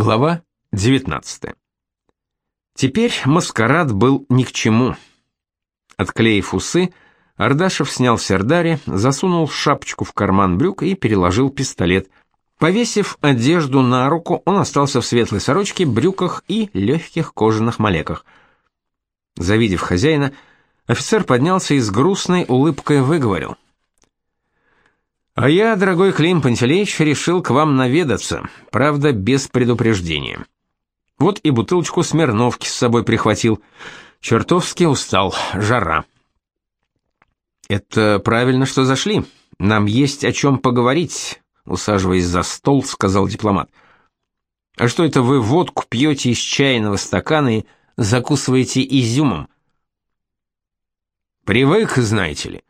Глава 19. Теперь маскарад был ни к чему. Отклеив усы, Ардашев снял сердари, засунул шапочку в карман брюк и переложил пистолет. Повесив одежду на руку, он остался в светлой сорочке, брюках и легких кожаных малеках. Завидев хозяина, офицер поднялся и с грустной улыбкой выговорил — а я, дорогой Клим Пантелеич, решил к вам наведаться, правда, без предупреждения. Вот и бутылочку Смирновки с собой прихватил. Чертовски устал, жара. Это правильно, что зашли. Нам есть о чем поговорить, усаживаясь за стол, сказал дипломат. А что это вы водку пьете из чайного стакана и закусываете изюмом? Привык, знаете ли.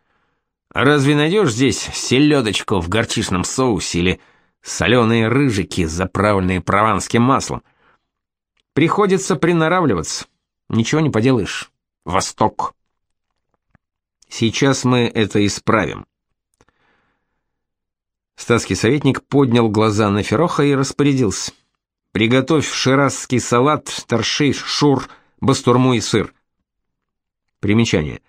Разве найдешь здесь селедочку в горчичном соусе или соленые рыжики, заправленные прованским маслом? Приходится приноравливаться. Ничего не поделаешь. Восток. Сейчас мы это исправим. Статский советник поднял глаза на Фероха и распорядился. «Приготовь ширазский салат, торши, шур, бастурму и сыр». Примечание.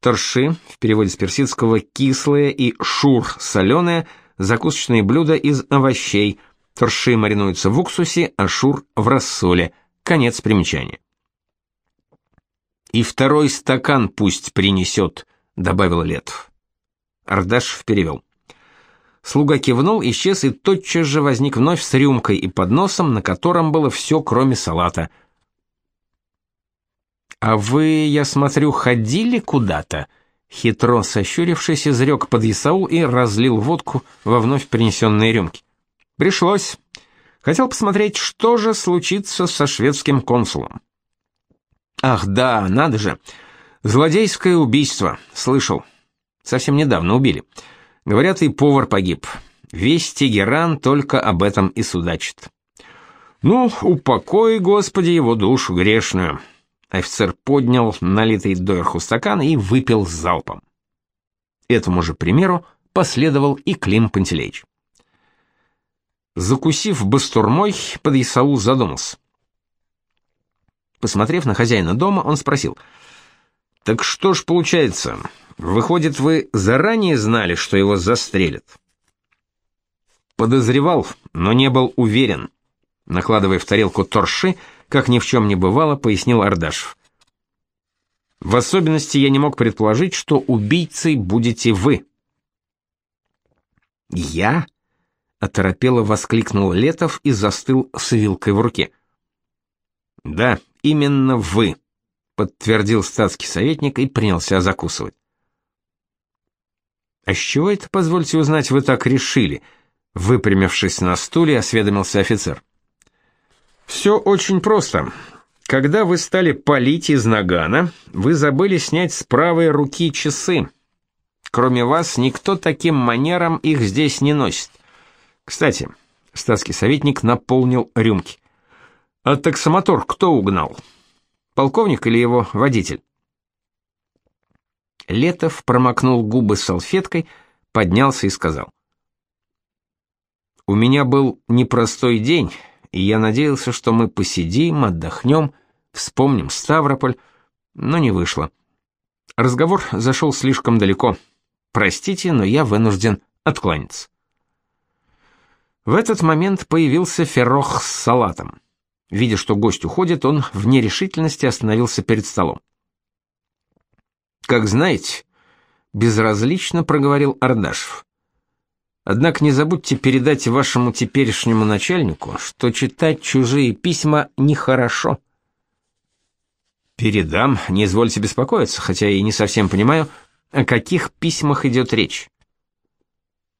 Торши, в переводе с персидского кислое и шур соленое, закусочные блюда из овощей. Торши маринуются в уксусе, а шур в рассоле. Конец примечания. И второй стакан пусть принесет», — добавил Летов. Ардашев перевел. Слуга кивнул, исчез и тотчас же возник вновь с рюмкой и подносом, на котором было все, кроме салата — «А вы, я смотрю, ходили куда-то?» Хитро сощурившись, изрек подъясаул и разлил водку во вновь принесенные рюмки. «Пришлось. Хотел посмотреть, что же случится со шведским консулом». «Ах, да, надо же. Злодейское убийство. Слышал. Совсем недавно убили. Говорят, и повар погиб. Весь Тегеран только об этом и судачит». «Ну, упокой, Господи, его душу грешную». Офицер поднял налитый доверху стакан и выпил залпом. Этому же примеру последовал и Клим Пантелеич. Закусив бастурмой, подъясаул задумался. Посмотрев на хозяина дома, он спросил, «Так что ж получается, выходит, вы заранее знали, что его застрелят?» Подозревал, но не был уверен. Накладывая в тарелку торши, как ни в чем не бывало, пояснил Ардашев. В особенности я не мог предположить, что убийцей будете вы. Я? оторопело воскликнул Летов и застыл с вилкой в руке. Да, именно вы, подтвердил статский советник и принялся закусывать. А с чего это, позвольте узнать, вы так решили? выпрямившись на стуле, осведомился офицер. Все очень просто. Когда вы стали палить из нагана, вы забыли снять с правой руки часы. Кроме вас никто таким манером их здесь не носит. Кстати, статский советник наполнил рюмки. А таксомотор кто угнал? Полковник или его водитель? Летов промокнул губы салфеткой, поднялся и сказал: У меня был непростой день и я надеялся, что мы посидим, отдохнем, вспомним Ставрополь, но не вышло. Разговор зашел слишком далеко. Простите, но я вынужден откланяться. В этот момент появился Феррох с салатом. Видя, что гость уходит, он в нерешительности остановился перед столом. «Как знаете», — безразлично проговорил Ардашев, Однако не забудьте передать вашему теперешнему начальнику, что читать чужие письма нехорошо. Передам, не извольте беспокоиться, хотя и не совсем понимаю, о каких письмах идет речь.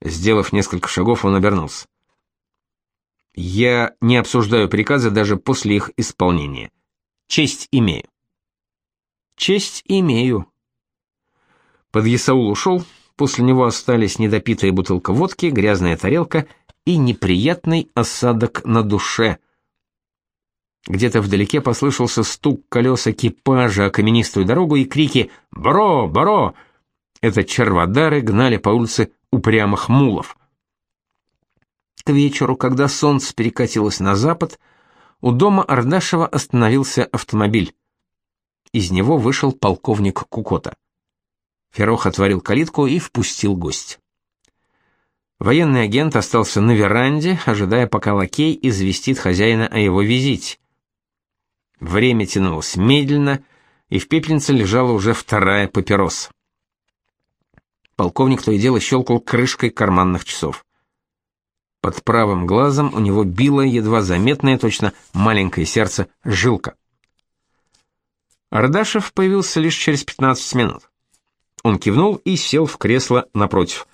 Сделав несколько шагов, он обернулся. Я не обсуждаю приказы даже после их исполнения. Честь имею. Честь имею. Подъясаул ушел, После него остались недопитая бутылка водки, грязная тарелка и неприятный осадок на душе. Где-то вдалеке послышался стук колес экипажа о каменистую дорогу и крики «Бро! Бро!». Это черводары гнали по улице упрямых мулов. К вечеру, когда солнце перекатилось на запад, у дома Ардашева остановился автомобиль. Из него вышел полковник Кукота. Ферох отворил калитку и впустил гость. Военный агент остался на веранде, ожидая, пока лакей известит хозяина о его визите. Время тянулось медленно, и в пепельнице лежала уже вторая папироса. Полковник то и дело щелкал крышкой карманных часов. Под правым глазом у него било едва заметное, точно маленькое сердце, жилка. Ардашев появился лишь через 15 минут. Он кивнул и сел в кресло напротив.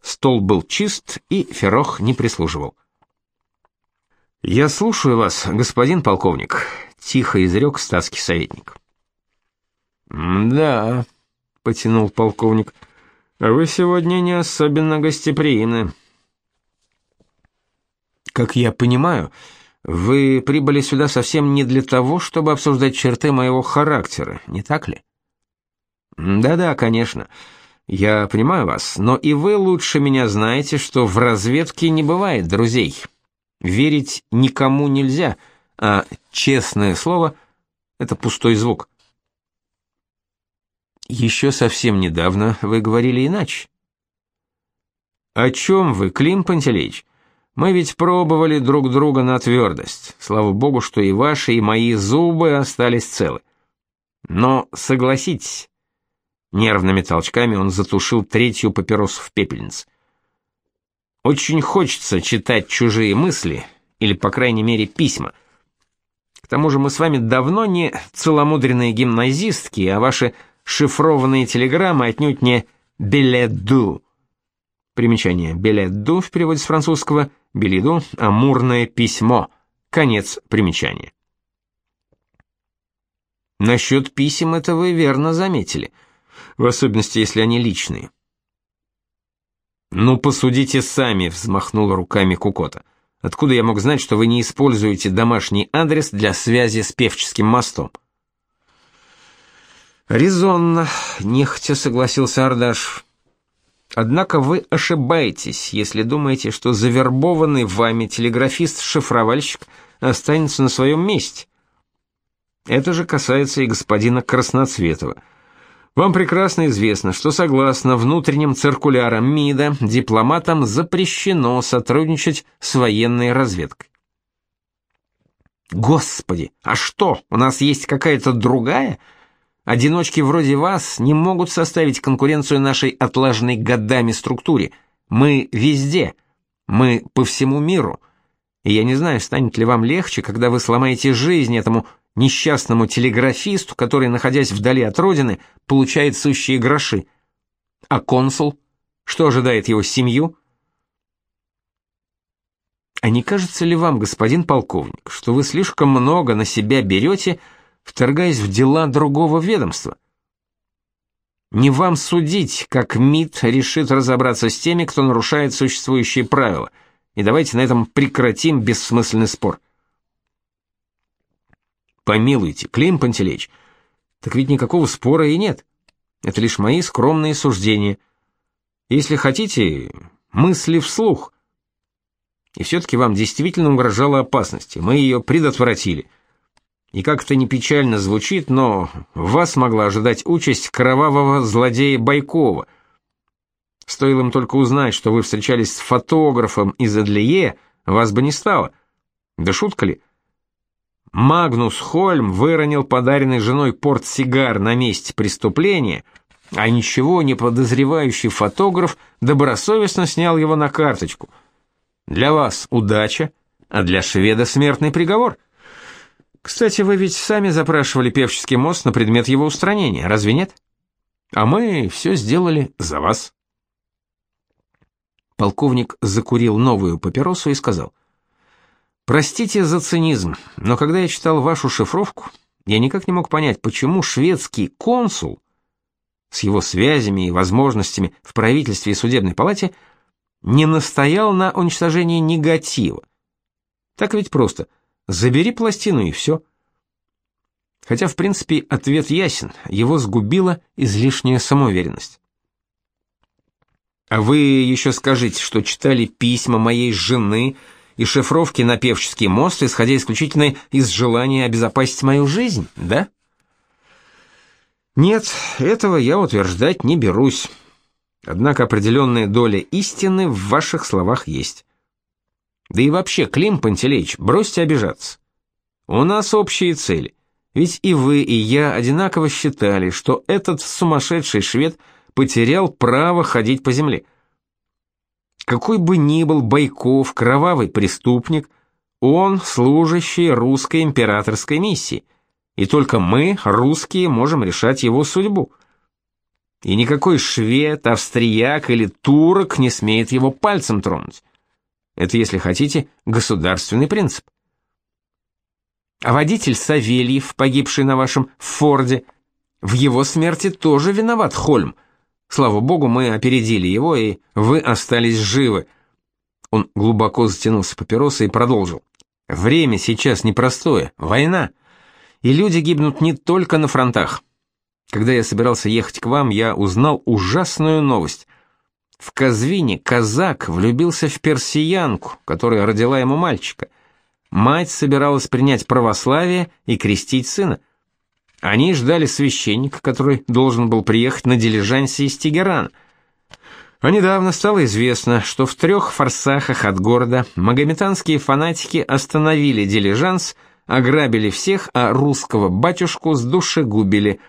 Стол был чист, и Ферох не прислуживал. «Я слушаю вас, господин полковник», — тихо изрек статский советник. «Да», — потянул полковник, — «вы сегодня не особенно гостеприимны». Как я понимаю, вы прибыли сюда совсем не для того, чтобы обсуждать черты моего характера, не так ли? Да-да, конечно. Я понимаю вас, но и вы лучше меня знаете, что в разведке не бывает друзей. Верить никому нельзя, а честное слово это пустой звук. Еще совсем недавно вы говорили иначе. О чем вы, Клим Пантелеич? Мы ведь пробовали друг друга на твердость. Слава богу, что и ваши, и мои зубы остались целы. Но согласитесь, нервными толчками он затушил третью папиросу в пепельнице. Очень хочется читать чужие мысли, или, по крайней мере, письма. К тому же мы с вами давно не целомудренные гимназистки, а ваши шифрованные телеграммы отнюдь не «беледу». Примечание «беледу» в переводе с французского Белиду «Амурное письмо». Конец примечания. Насчет писем это вы верно заметили, в особенности, если они личные. «Ну, посудите сами», — взмахнул руками Кукота. «Откуда я мог знать, что вы не используете домашний адрес для связи с Певческим мостом?» «Резонно», — нехотя согласился Ардаш. Однако вы ошибаетесь, если думаете, что завербованный вами телеграфист-шифровальщик останется на своем месте. Это же касается и господина Красноцветова. Вам прекрасно известно, что согласно внутренним циркулярам МИДа дипломатам запрещено сотрудничать с военной разведкой. Господи, а что, у нас есть какая-то другая? Одиночки вроде вас не могут составить конкуренцию нашей отлаженной годами структуре. Мы везде. Мы по всему миру. И я не знаю, станет ли вам легче, когда вы сломаете жизнь этому несчастному телеграфисту, который, находясь вдали от родины, получает сущие гроши. А консул? Что ожидает его семью? А не кажется ли вам, господин полковник, что вы слишком много на себя берете, вторгаясь в дела другого ведомства. Не вам судить, как МИД решит разобраться с теми, кто нарушает существующие правила. И давайте на этом прекратим бессмысленный спор. Помилуйте, Клим Пантелеич, так ведь никакого спора и нет. Это лишь мои скромные суждения. Если хотите, мысли вслух. И все-таки вам действительно угрожала опасность, и мы ее предотвратили. И как это не печально звучит, но вас могла ожидать участь кровавого злодея Байкова. Стоило им только узнать, что вы встречались с фотографом из Адлие, вас бы не стало. Да шутка ли? Магнус Хольм выронил подаренный женой портсигар на месте преступления, а ничего не подозревающий фотограф добросовестно снял его на карточку. Для вас удача, а для шведа смертный приговор — кстати, вы ведь сами запрашивали Певческий мост на предмет его устранения, разве нет? А мы все сделали за вас. Полковник закурил новую папиросу и сказал: "Простите за цинизм, но когда я читал вашу шифровку, я никак не мог понять, почему шведский консул с его связями и возможностями в правительстве и судебной палате не настоял на уничтожении негатива. Так ведь просто. Забери пластину и все. Хотя, в принципе, ответ ясен, его сгубила излишняя самоуверенность. А вы еще скажите, что читали письма моей жены и шифровки на Певческий мост, исходя исключительно из желания обезопасить мою жизнь, да? Нет, этого я утверждать не берусь. Однако определенная доля истины в ваших словах есть. Да и вообще, Клим Пантелеич, бросьте обижаться. У нас общие цели. Ведь и вы, и я одинаково считали, что этот сумасшедший швед потерял право ходить по земле. Какой бы ни был Байков кровавый преступник, он служащий русской императорской миссии, и только мы, русские, можем решать его судьбу. И никакой швед, австрияк или турок не смеет его пальцем тронуть. Это, если хотите, государственный принцип. А водитель Савельев, погибший на вашем Форде, в его смерти тоже виноват Хольм. Слава богу, мы опередили его, и вы остались живы. Он глубоко затянулся папиросой и продолжил. Время сейчас непростое, война. И люди гибнут не только на фронтах. Когда я собирался ехать к вам, я узнал ужасную новость. В Казвине казак влюбился в персиянку, которая родила ему мальчика. Мать собиралась принять православие и крестить сына. Они ждали священника, который должен был приехать на дилижансе из Тегерана. А недавно стало известно, что в трех форсахах от города магометанские фанатики остановили дилижанс, ограбили всех, а русского батюшку с душегубили.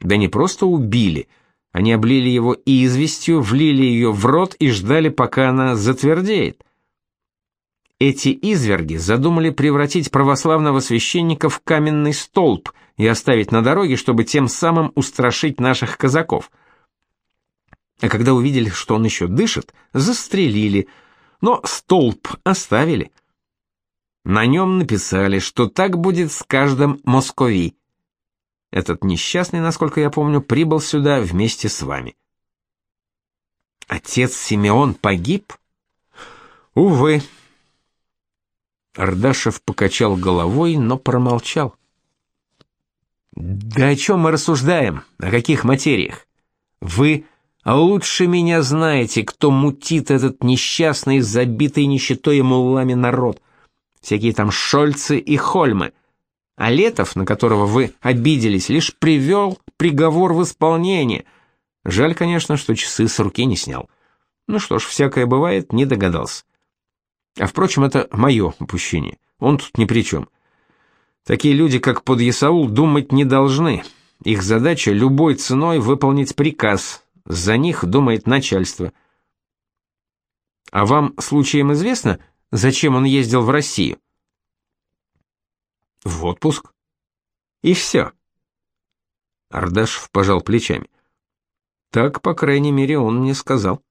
Да не просто убили, они облили его известью, влили ее в рот и ждали, пока она затвердеет. Эти изверги задумали превратить православного священника в каменный столб и оставить на дороге, чтобы тем самым устрашить наших казаков. А когда увидели, что он еще дышит, застрелили, но столб оставили. На нем написали, что так будет с каждым москови. Этот несчастный, насколько я помню, прибыл сюда вместе с вами. Отец Симеон погиб? Увы. Ардашев покачал головой, но промолчал. Да о чем мы рассуждаем? О каких материях? Вы лучше меня знаете, кто мутит этот несчастный, забитый нищетой и муллами народ. Всякие там Шольцы и Хольмы. А Летов, на которого вы обиделись, лишь привел приговор в исполнение. Жаль, конечно, что часы с руки не снял. Ну что ж, всякое бывает, не догадался. А впрочем, это мое упущение. Он тут ни при чем. Такие люди, как подъясаул, думать не должны. Их задача любой ценой выполнить приказ. За них думает начальство. А вам случаем известно, зачем он ездил в Россию? В отпуск. И все. Ардашев пожал плечами. Так, по крайней мере, он мне сказал.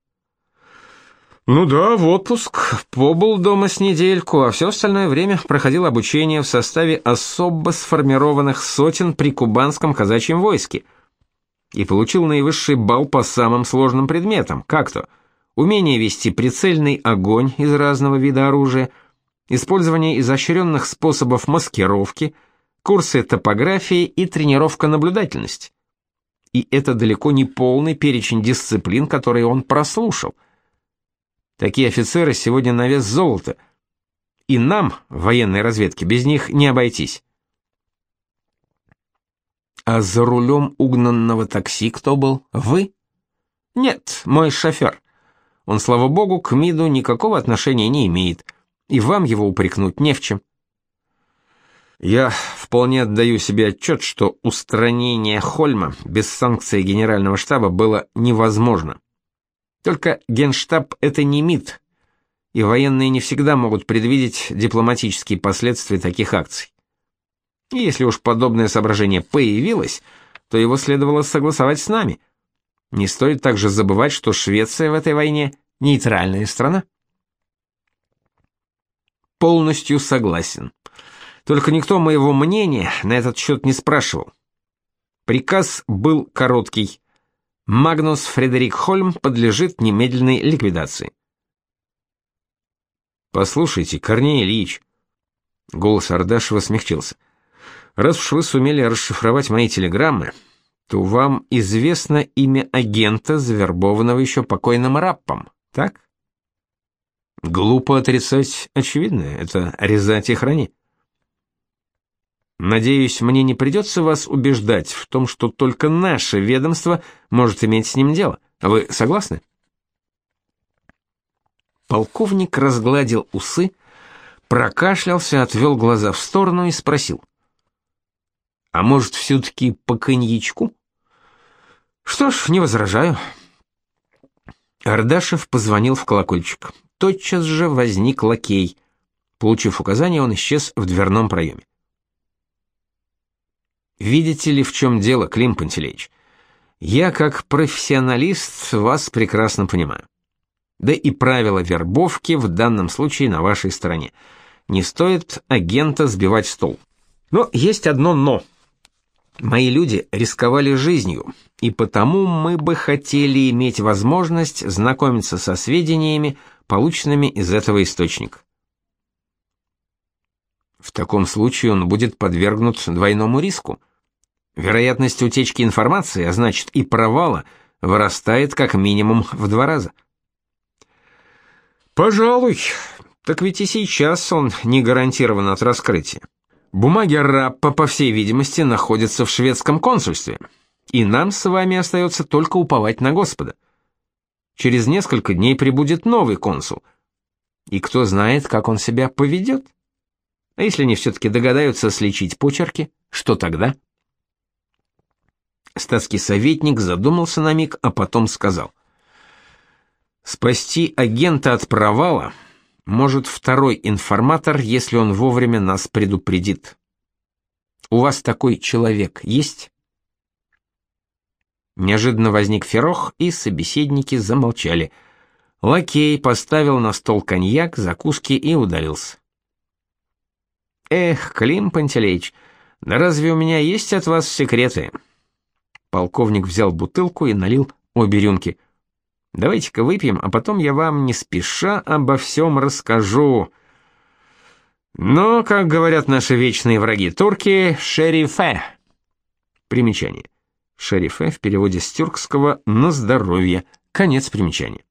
Ну да, в отпуск. Побыл дома с недельку, а все остальное время проходил обучение в составе особо сформированных сотен при кубанском казачьем войске. И получил наивысший балл по самым сложным предметам, как то умение вести прицельный огонь из разного вида оружия, использование изощренных способов маскировки, курсы топографии и тренировка наблюдательности. И это далеко не полный перечень дисциплин, которые он прослушал – Такие офицеры сегодня на вес золота. И нам, военной разведке, без них не обойтись. А за рулем угнанного такси кто был? Вы? Нет, мой шофер. Он, слава богу, к МИДу никакого отношения не имеет, и вам его упрекнуть не в чем. Я вполне отдаю себе отчет, что устранение Хольма без санкции генерального штаба было невозможно. Только Генштаб это не МИД, и военные не всегда могут предвидеть дипломатические последствия таких акций. И если уж подобное соображение появилось, то его следовало согласовать с нами. Не стоит также забывать, что Швеция в этой войне нейтральная страна. Полностью согласен. Только никто моего мнения на этот счет не спрашивал. Приказ был короткий Магнус Фредерик Хольм подлежит немедленной ликвидации. Послушайте, Корней Ильич, голос Ардашева смягчился. Раз уж вы сумели расшифровать мои телеграммы, то вам известно имя агента, завербованного еще покойным Раппом, так? Глупо отрицать очевидное, это резать и храни. Надеюсь, мне не придется вас убеждать в том, что только наше ведомство может иметь с ним дело. Вы согласны? Полковник разгладил усы, прокашлялся, отвел глаза в сторону и спросил. «А может, все-таки по коньячку?» «Что ж, не возражаю». Ардашев позвонил в колокольчик. Тотчас же возник лакей. Получив указание, он исчез в дверном проеме. «Видите ли, в чем дело, Клим Пантелеич? Я, как профессионалист, вас прекрасно понимаю. Да и правила вербовки в данном случае на вашей стороне. Не стоит агента сбивать с толку. Но есть одно «но». Мои люди рисковали жизнью, и потому мы бы хотели иметь возможность знакомиться со сведениями, полученными из этого источника. В таком случае он будет подвергнут двойному риску. Вероятность утечки информации, а значит и провала, вырастает как минимум в два раза. Пожалуй. Так ведь и сейчас он не гарантирован от раскрытия. Бумаги Раппа, по всей видимости, находятся в шведском консульстве. И нам с вами остается только уповать на Господа. Через несколько дней прибудет новый консул. И кто знает, как он себя поведет? А если они все-таки догадаются сличить почерки, что тогда? Статский советник задумался на миг, а потом сказал. Спасти агента от провала может второй информатор, если он вовремя нас предупредит. У вас такой человек есть? Неожиданно возник Ферох, и собеседники замолчали. Лакей поставил на стол коньяк, закуски и удалился. Эх, Клим Пантелеич, да разве у меня есть от вас секреты? Полковник взял бутылку и налил обе рюмки. Давайте-ка выпьем, а потом я вам не спеша обо всем расскажу. Но, как говорят наши вечные враги турки, шерифе. Примечание. Шерифе в переводе с тюркского «на здоровье». Конец примечания.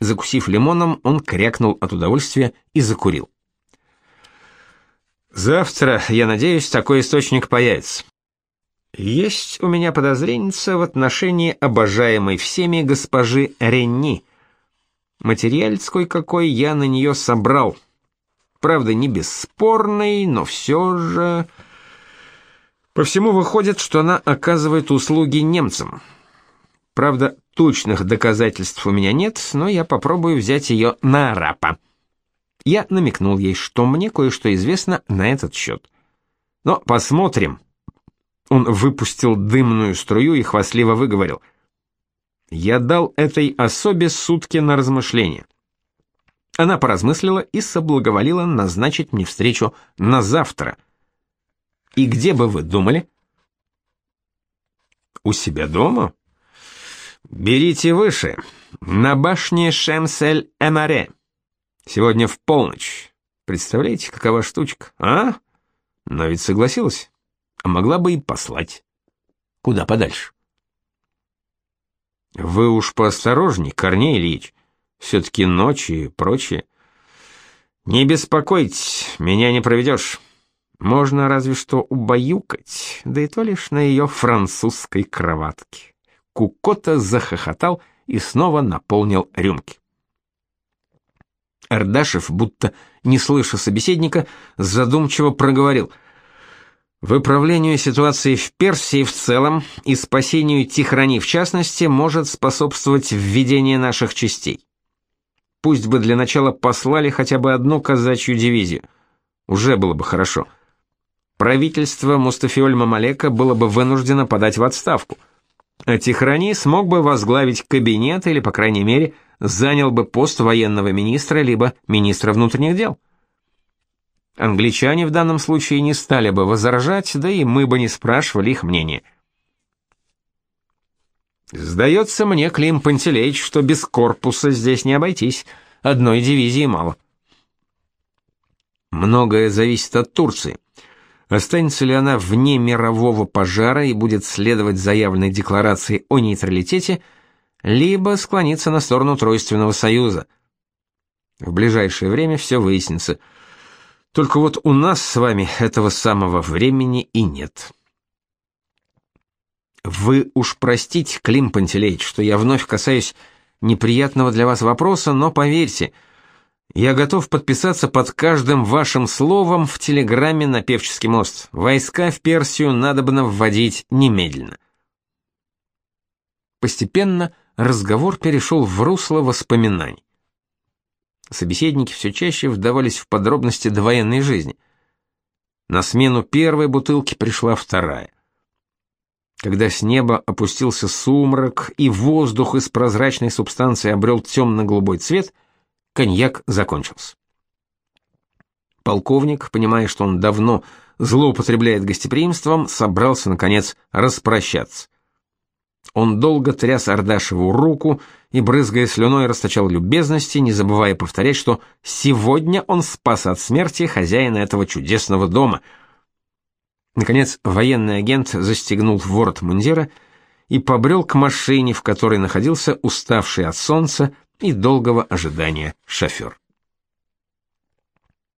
Закусив лимоном, он крякнул от удовольствия и закурил. Завтра, я надеюсь, такой источник появится. Есть у меня подозреница в отношении обожаемой всеми госпожи Ренни. Материальц кой-какой я на нее собрал. Правда, не бесспорный, но все же... По всему выходит, что она оказывает услуги немцам. Правда, точных доказательств у меня нет, но я попробую взять ее на арапа. Я намекнул ей, что мне кое-что известно на этот счет. Но посмотрим, он выпустил дымную струю и хвастливо выговорил. «Я дал этой особе сутки на размышление». Она поразмыслила и соблаговолила назначить мне встречу на завтра. «И где бы вы думали?» «У себя дома?» «Берите выше, на башне Шемсель-Эмаре. Сегодня в полночь. Представляете, какова штучка, а? Но ведь согласилась» а могла бы и послать. Куда подальше. Вы уж поосторожней, Корней Ильич. Все-таки ночи и прочее. Не беспокойтесь, меня не проведешь. Можно разве что убаюкать, да и то лишь на ее французской кроватке. Кукота захохотал и снова наполнил рюмки. Ардашев, будто не слыша собеседника, задумчиво проговорил — Выправлению ситуации в Персии в целом и спасению Тихрани в частности может способствовать введение наших частей. Пусть бы для начала послали хотя бы одну казачью дивизию. Уже было бы хорошо. Правительство Мустафиоль Мамалека было бы вынуждено подать в отставку. А Тихрани смог бы возглавить кабинет или, по крайней мере, занял бы пост военного министра либо министра внутренних дел. Англичане в данном случае не стали бы возражать, да и мы бы не спрашивали их мнения. Сдается мне, Клим Пантелеич, что без корпуса здесь не обойтись, одной дивизии мало. Многое зависит от Турции. Останется ли она вне мирового пожара и будет следовать заявленной декларации о нейтралитете, либо склониться на сторону Тройственного союза. В ближайшее время все выяснится. Только вот у нас с вами этого самого времени и нет. Вы уж простите, Клим Пантелеич, что я вновь касаюсь неприятного для вас вопроса, но поверьте, я готов подписаться под каждым вашим словом в телеграмме на Певческий мост. Войска в Персию надобно вводить немедленно. Постепенно разговор перешел в русло воспоминаний. Собеседники все чаще вдавались в подробности довоенной жизни. На смену первой бутылки пришла вторая. Когда с неба опустился сумрак и воздух из прозрачной субстанции обрел темно-голубой цвет, коньяк закончился. Полковник, понимая, что он давно злоупотребляет гостеприимством, собрался наконец распрощаться. Он долго тряс Ардашеву руку и, брызгая слюной, расточал любезности, не забывая повторять, что сегодня он спас от смерти хозяина этого чудесного дома. Наконец, военный агент застегнул ворот мундира и побрел к машине, в которой находился уставший от солнца и долгого ожидания шофер.